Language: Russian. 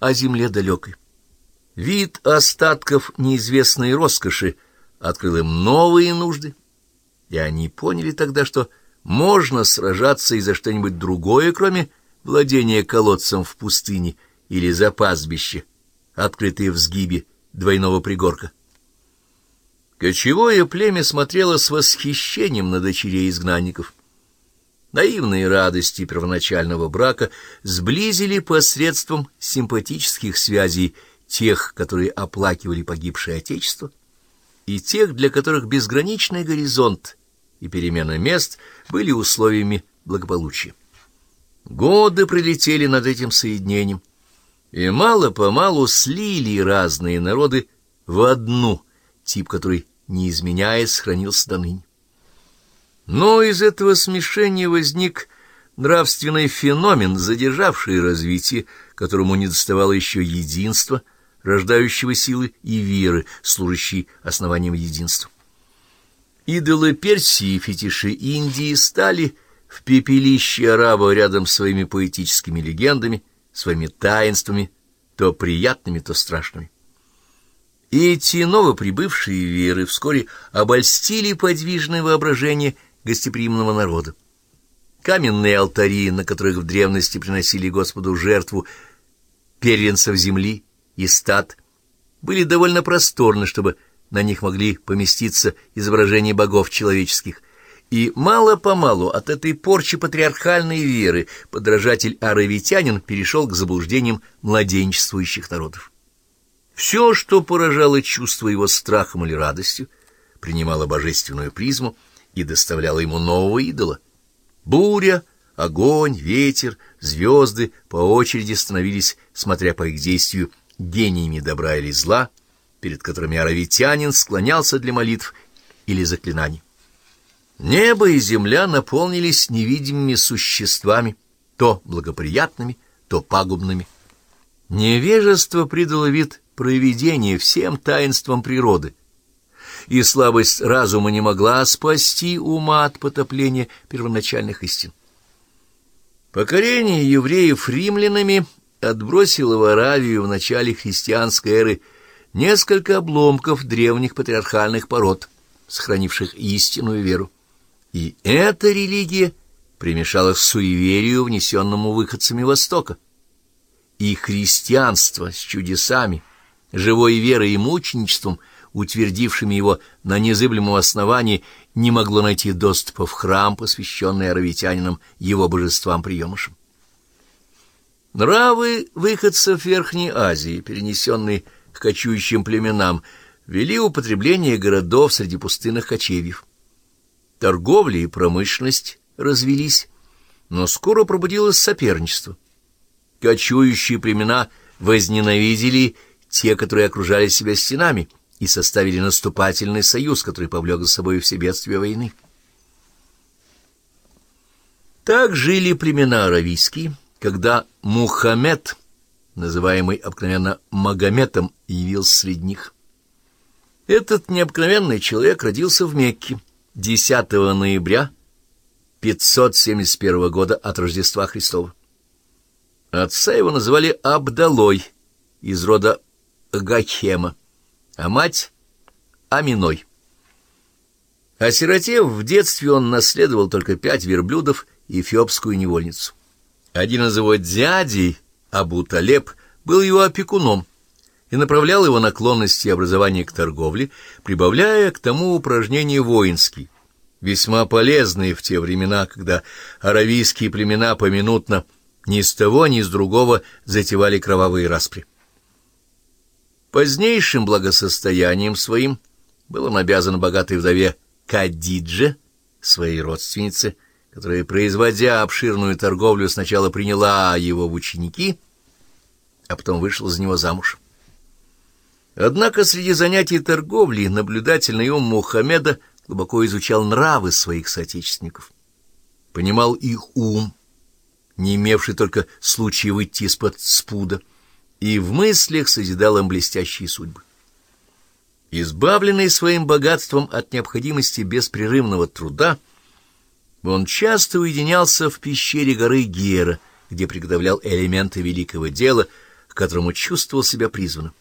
о земле далекой. Вид остатков неизвестной роскоши открыл им новые нужды, и они поняли тогда, что можно сражаться и за что-нибудь другое, кроме владения колодцем в пустыне или за пастбище, открытые в сгибе двойного пригорка. Кочевое племя смотрело с восхищением на дочерей изгнанников. Наивные радости первоначального брака сблизили посредством симпатических связей тех, которые оплакивали погибшее отечество, и тех, для которых безграничный горизонт и перемена мест были условиями благополучия. Годы пролетели над этим соединением, и мало-помалу слили разные народы в одну, тип который, не изменяясь, сохранился до ныне. Но из этого смешения возник нравственный феномен, задержавший развитие, которому не доставало еще единства, рождающего силы и веры, служащей основанием единства. Идолы Персии и фетиши Индии стали в пепелище араба рядом с своими поэтическими легендами, своими таинствами, то приятными, то страшными. Эти новоприбывшие веры вскоре обольстили подвижное воображение гостеприимного народа. Каменные алтари, на которых в древности приносили Господу жертву первенцев земли и стад, были довольно просторны, чтобы на них могли поместиться изображения богов человеческих, и мало-помалу от этой порчи патриархальной веры подражатель аравитянин перешел к заблуждениям младенчествующих народов. Все, что поражало чувство его страхом или радостью, принимало божественную призму и доставляло ему нового идола. Буря, огонь, ветер, звезды по очереди становились, смотря по их действию, гениями добра или зла, перед которыми аравитянин склонялся для молитв или заклинаний. Небо и земля наполнились невидимыми существами, то благоприятными, то пагубными. Невежество придало вид провидения всем таинствам природы, и слабость разума не могла спасти ума от потопления первоначальных истин. Покорение евреев римлянами отбросило в Аравию в начале христианской эры несколько обломков древних патриархальных пород, сохранивших истинную веру. И эта религия примешалась к суеверию, внесенному выходцами Востока. И христианство с чудесами, живой верой и мученичеством, утвердившими его на незыблемом основании, не могло найти доступа в храм, посвященный аравитянинам его божествам-приемышам. Нравы выходцев Верхней Азии, перенесенные к кочующим племенам, вели употребление городов среди пустынных кочевьев. Торговля и промышленность развелись, но скоро пробудилось соперничество. Кочующие племена возненавидели те, которые окружали себя стенами, и составили наступательный союз, который повлек за собой все бедствия войны. Так жили племена аравийские, когда Мухаммед, называемый обыкновенно Магометом, явился среди них. Этот необыкновенный человек родился в Мекке, 10 ноября 571 года от Рождества Христова. Отца его называли Абдалой из рода Гахема, а мать — Аминой. Осиротев в детстве он наследовал только пять верблюдов и эфиопскую невольницу. Один из его дядей, Абу Талеб, был его опекуном, и направлял его наклонности и образование к торговле, прибавляя к тому упражнения воинские, весьма полезные в те времена, когда аравийские племена поминутно ни с того, ни с другого затевали кровавые распри. Позднейшим благосостоянием своим был он обязан богатой вдове Кадидже, своей родственнице, которая, производя обширную торговлю, сначала приняла его в ученики, а потом вышла за него замуж. Однако среди занятий торговли наблюдательный ум Мухаммеда глубоко изучал нравы своих соотечественников, понимал их ум, не имевший только случая выйти из-под спуда, и в мыслях созидал им блестящие судьбы. Избавленный своим богатством от необходимости беспрерывного труда, он часто уединялся в пещере горы Гера, где приготовлял элементы великого дела — к которому чувствовал себя призванным.